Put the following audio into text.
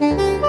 you